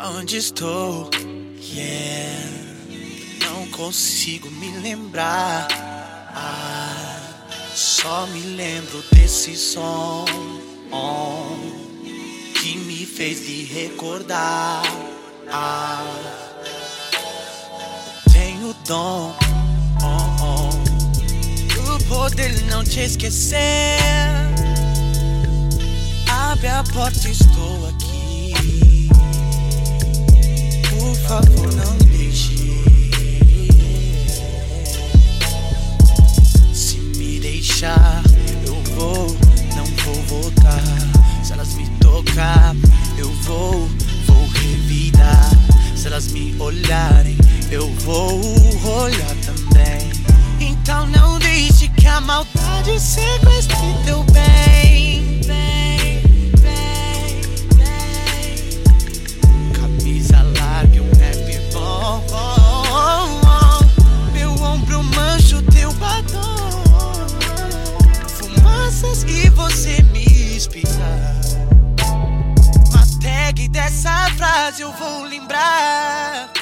Onde estou? Yeah. Não consigo me lembrar. Ah, só me lembro desse som oh, que me fez lhe recordar. Ah, tenho dom oh, oh, o poder não te esquecer. Abre a porta, estou aqui. Favor, não deixe. Se me deixar, eu vou, não vou voltar. Se elas me tocar, eu vou, vou revidar. Se elas me olharem, eu vou olhar também. Então não deixe que a maldade sequestre e você me espirrar. Mas tag dessa frase eu vou lembrar.